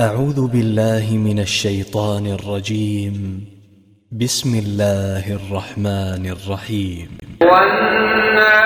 أعوذ بالله من الشيطان الرجيم. بسم الله الرحمن الرحيم. والنار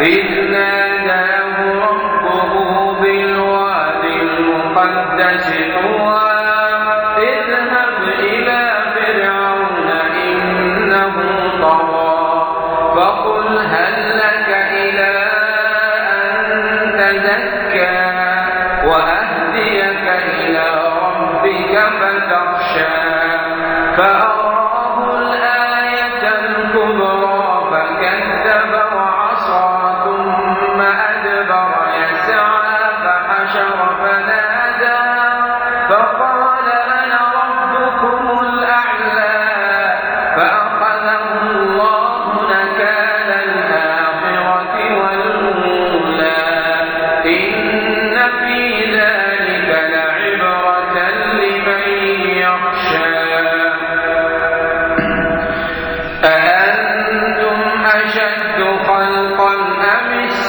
إذ ناداه ربه بالواد المقدس اذهب إلى فرعون إنه طغى فقل هل لك إلى أن تزكى؟ وأهديك إلى ربك فتخشى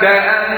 كأن